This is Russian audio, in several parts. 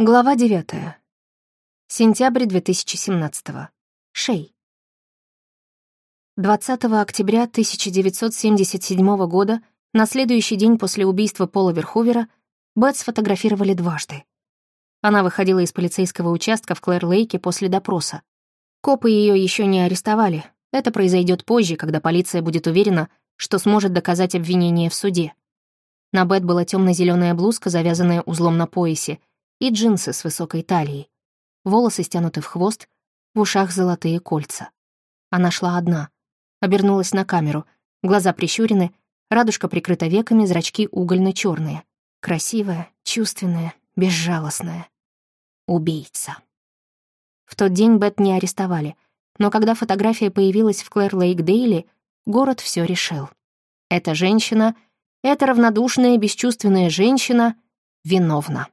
Глава 9. Сентябрь 2017. Шей. 20 октября 1977 года, на следующий день после убийства Пола Верховера, Бет сфотографировали дважды. Она выходила из полицейского участка в Клэр-Лейке после допроса. Копы ее еще не арестовали. Это произойдет позже, когда полиция будет уверена, что сможет доказать обвинение в суде. На Бет была темно зеленая блузка, завязанная узлом на поясе, и джинсы с высокой талией. Волосы стянуты в хвост, в ушах золотые кольца. Она шла одна. Обернулась на камеру. Глаза прищурены, радужка прикрыта веками, зрачки угольно черные Красивая, чувственная, безжалостная. Убийца. В тот день Бет не арестовали, но когда фотография появилась в Клэр Лейк Дейли, город все решил. Эта женщина, эта равнодушная, бесчувственная женщина виновна.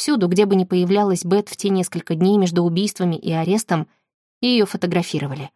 Всюду, где бы ни появлялась Бет в те несколько дней между убийствами и арестом, ее фотографировали.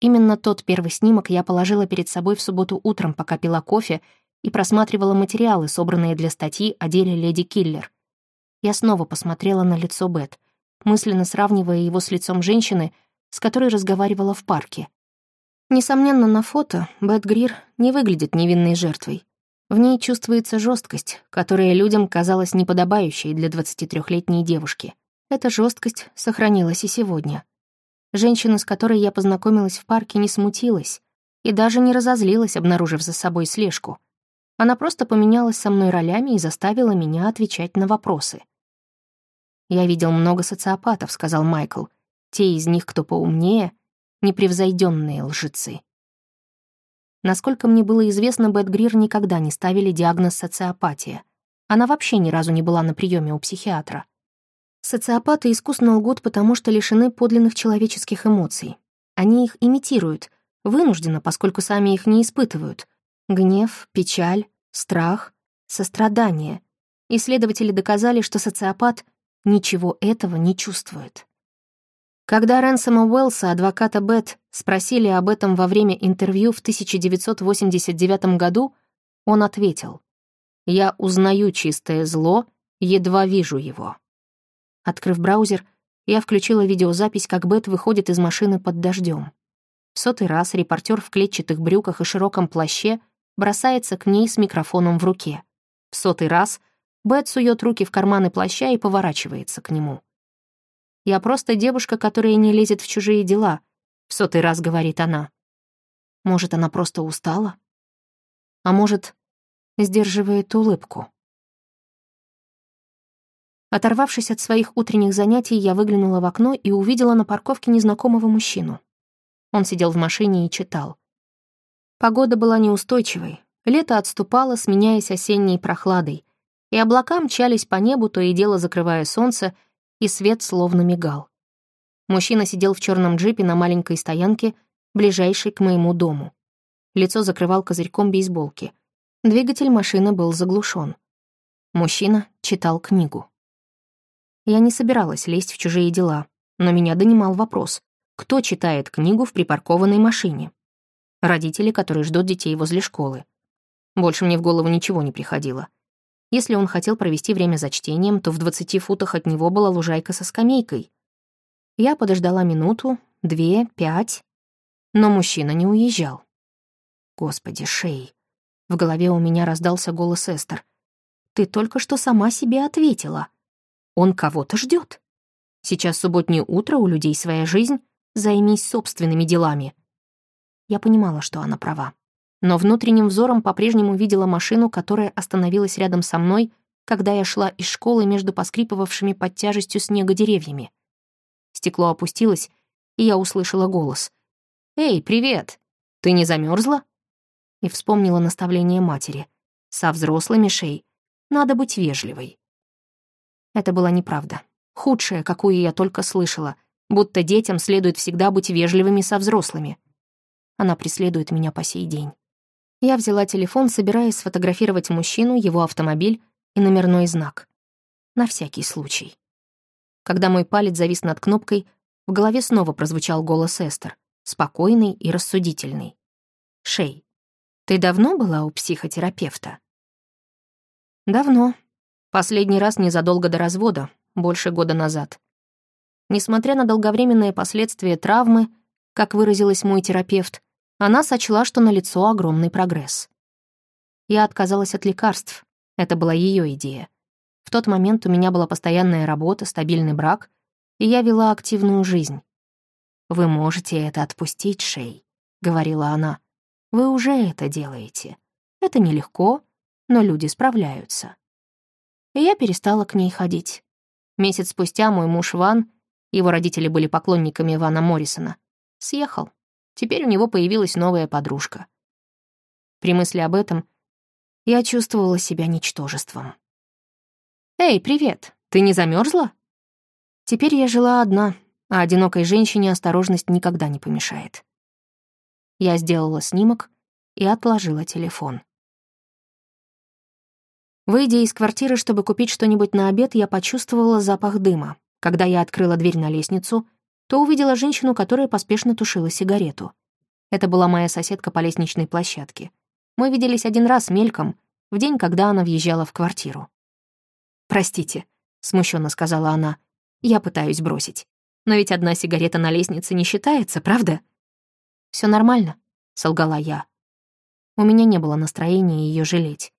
Именно тот первый снимок я положила перед собой в субботу утром, пока пила кофе и просматривала материалы, собранные для статьи о деле леди Киллер. Я снова посмотрела на лицо Бет, мысленно сравнивая его с лицом женщины, с которой разговаривала в парке. Несомненно, на фото Бет Грир не выглядит невинной жертвой. В ней чувствуется жесткость, которая людям казалась неподобающей для 23-летней девушки. Эта жесткость сохранилась и сегодня. Женщина, с которой я познакомилась в парке, не смутилась и даже не разозлилась, обнаружив за собой слежку. Она просто поменялась со мной ролями и заставила меня отвечать на вопросы. «Я видел много социопатов», — сказал Майкл. «Те из них, кто поумнее, непревзойденные лжецы». Насколько мне было известно, Бет Грир никогда не ставили диагноз социопатия. Она вообще ни разу не была на приеме у психиатра. Социопаты искусно лгут, потому что лишены подлинных человеческих эмоций. Они их имитируют, вынужденно, поскольку сами их не испытывают. Гнев, печаль, страх, сострадание. Исследователи доказали, что социопат ничего этого не чувствует. Когда Рэнсома Уэллса, адвоката Бет, спросили об этом во время интервью в 1989 году, он ответил, «Я узнаю чистое зло, едва вижу его». Открыв браузер, я включила видеозапись, как Бет выходит из машины под дождем. В сотый раз репортер в клетчатых брюках и широком плаще бросается к ней с микрофоном в руке. В сотый раз Бет сует руки в карманы плаща и поворачивается к нему. Я просто девушка, которая не лезет в чужие дела», — в сотый раз говорит она. Может, она просто устала? А может, сдерживает улыбку? Оторвавшись от своих утренних занятий, я выглянула в окно и увидела на парковке незнакомого мужчину. Он сидел в машине и читал. Погода была неустойчивой, лето отступало, сменяясь осенней прохладой, и облака мчались по небу, то и дело закрывая солнце, и свет словно мигал. Мужчина сидел в черном джипе на маленькой стоянке, ближайшей к моему дому. Лицо закрывал козырьком бейсболки. Двигатель машины был заглушен. Мужчина читал книгу. Я не собиралась лезть в чужие дела, но меня донимал вопрос, кто читает книгу в припаркованной машине? Родители, которые ждут детей возле школы. Больше мне в голову ничего не приходило. Если он хотел провести время за чтением, то в двадцати футах от него была лужайка со скамейкой. Я подождала минуту, две, пять, но мужчина не уезжал. Господи, Шей. В голове у меня раздался голос Эстер. Ты только что сама себе ответила. Он кого-то ждет. Сейчас субботнее утро, у людей своя жизнь. Займись собственными делами. Я понимала, что она права но внутренним взором по-прежнему видела машину, которая остановилась рядом со мной, когда я шла из школы между поскрипывавшими под тяжестью снега деревьями. Стекло опустилось, и я услышала голос. «Эй, привет! Ты не замерзла? И вспомнила наставление матери. «Со взрослыми, Шей, надо быть вежливой». Это была неправда. Худшая, какую я только слышала, будто детям следует всегда быть вежливыми со взрослыми. Она преследует меня по сей день. Я взяла телефон, собираясь сфотографировать мужчину, его автомобиль и номерной знак. На всякий случай. Когда мой палец завис над кнопкой, в голове снова прозвучал голос Эстер, спокойный и рассудительный. «Шей, ты давно была у психотерапевта?» «Давно. Последний раз незадолго до развода, больше года назад. Несмотря на долговременные последствия травмы, как выразилась мой терапевт, она сочла, что налицо огромный прогресс. Я отказалась от лекарств. Это была ее идея. В тот момент у меня была постоянная работа, стабильный брак, и я вела активную жизнь. «Вы можете это отпустить, Шей», — говорила она. «Вы уже это делаете. Это нелегко, но люди справляются». И я перестала к ней ходить. Месяц спустя мой муж Ван, его родители были поклонниками Вана Моррисона, съехал. Теперь у него появилась новая подружка. При мысли об этом я чувствовала себя ничтожеством. «Эй, привет! Ты не замерзла? Теперь я жила одна, а одинокой женщине осторожность никогда не помешает. Я сделала снимок и отложила телефон. Выйдя из квартиры, чтобы купить что-нибудь на обед, я почувствовала запах дыма. Когда я открыла дверь на лестницу, то увидела женщину, которая поспешно тушила сигарету. Это была моя соседка по лестничной площадке. Мы виделись один раз мельком, в день, когда она въезжала в квартиру. «Простите», — смущенно сказала она, — «я пытаюсь бросить. Но ведь одна сигарета на лестнице не считается, правда?» Все нормально», — солгала я. У меня не было настроения ее жалеть.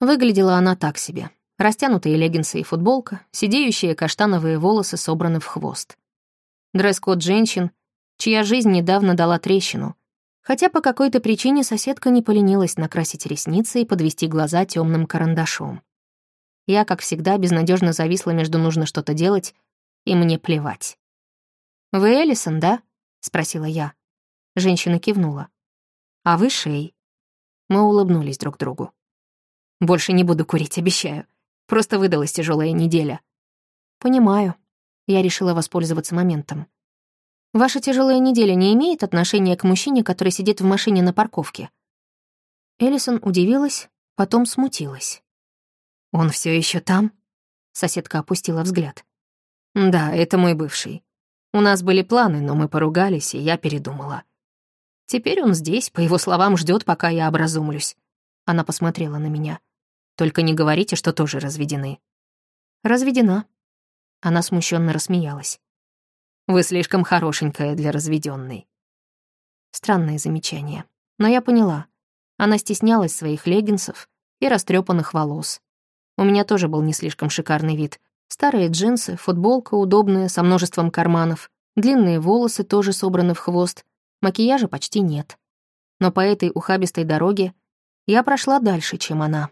Выглядела она так себе. Растянутые леггинсы и футболка, сидеющие каштановые волосы собраны в хвост. Дресс-код женщин, чья жизнь недавно дала трещину, хотя по какой-то причине соседка не поленилась накрасить ресницы и подвести глаза темным карандашом. Я, как всегда, безнадежно зависла между нужно что-то делать и мне плевать. «Вы Эллисон, да?» — спросила я. Женщина кивнула. «А вы Шей». Мы улыбнулись друг другу. Больше не буду курить, обещаю. Просто выдалась тяжелая неделя. Понимаю. Я решила воспользоваться моментом. Ваша тяжелая неделя не имеет отношения к мужчине, который сидит в машине на парковке? Эллисон удивилась, потом смутилась. Он все еще там? Соседка опустила взгляд. Да, это мой бывший. У нас были планы, но мы поругались, и я передумала. Теперь он здесь, по его словам, ждет, пока я образумлюсь. Она посмотрела на меня. Только не говорите, что тоже разведены». «Разведена». Она смущенно рассмеялась. «Вы слишком хорошенькая для разведенной. Странное замечание. Но я поняла. Она стеснялась своих леггинсов и растрепанных волос. У меня тоже был не слишком шикарный вид. Старые джинсы, футболка удобная, со множеством карманов, длинные волосы тоже собраны в хвост, макияжа почти нет. Но по этой ухабистой дороге я прошла дальше, чем она.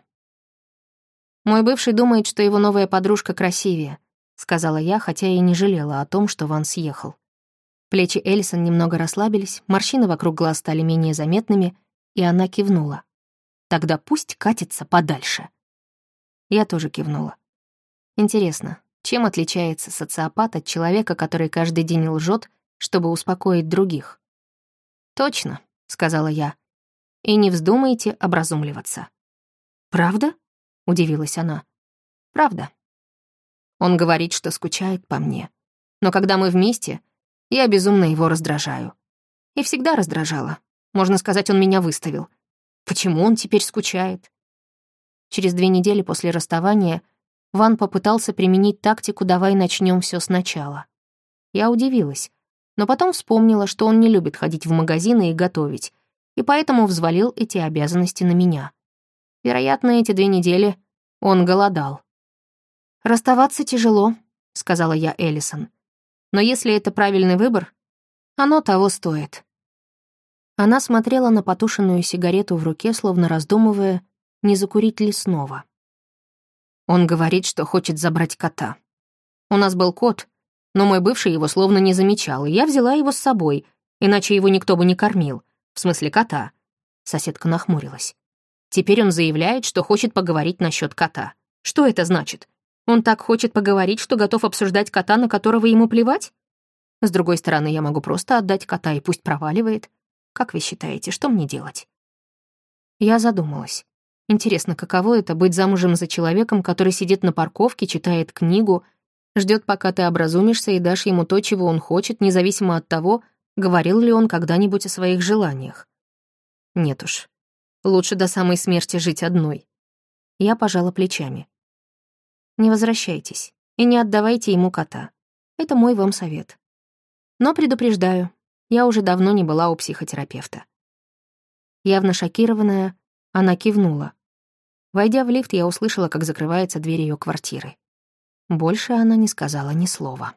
«Мой бывший думает, что его новая подружка красивее», — сказала я, хотя и не жалела о том, что Ван съехал. Плечи Элисон немного расслабились, морщины вокруг глаз стали менее заметными, и она кивнула. «Тогда пусть катится подальше». Я тоже кивнула. Интересно, чем отличается социопат от человека, который каждый день лжет, чтобы успокоить других? «Точно», — сказала я. «И не вздумайте образумливаться». «Правда?» удивилась она. Правда. Он говорит, что скучает по мне. Но когда мы вместе, я безумно его раздражаю. И всегда раздражала. Можно сказать, он меня выставил. Почему он теперь скучает? Через две недели после расставания Ван попытался применить тактику «давай начнем все сначала». Я удивилась, но потом вспомнила, что он не любит ходить в магазины и готовить, и поэтому взвалил эти обязанности на меня. Вероятно, эти две недели он голодал. «Расставаться тяжело», — сказала я Эллисон. «Но если это правильный выбор, оно того стоит». Она смотрела на потушенную сигарету в руке, словно раздумывая, не закурить ли снова. Он говорит, что хочет забрать кота. У нас был кот, но мой бывший его словно не замечал, и я взяла его с собой, иначе его никто бы не кормил, в смысле кота. Соседка нахмурилась. Теперь он заявляет, что хочет поговорить насчет кота. Что это значит? Он так хочет поговорить, что готов обсуждать кота, на которого ему плевать? С другой стороны, я могу просто отдать кота и пусть проваливает. Как вы считаете, что мне делать? Я задумалась. Интересно, каково это быть замужем за человеком, который сидит на парковке, читает книгу, ждет, пока ты образумишься и дашь ему то, чего он хочет, независимо от того, говорил ли он когда-нибудь о своих желаниях. Нет уж, Лучше до самой смерти жить одной. Я пожала плечами. Не возвращайтесь и не отдавайте ему кота. Это мой вам совет. Но предупреждаю, я уже давно не была у психотерапевта. Явно шокированная, она кивнула. Войдя в лифт, я услышала, как закрывается дверь ее квартиры. Больше она не сказала ни слова.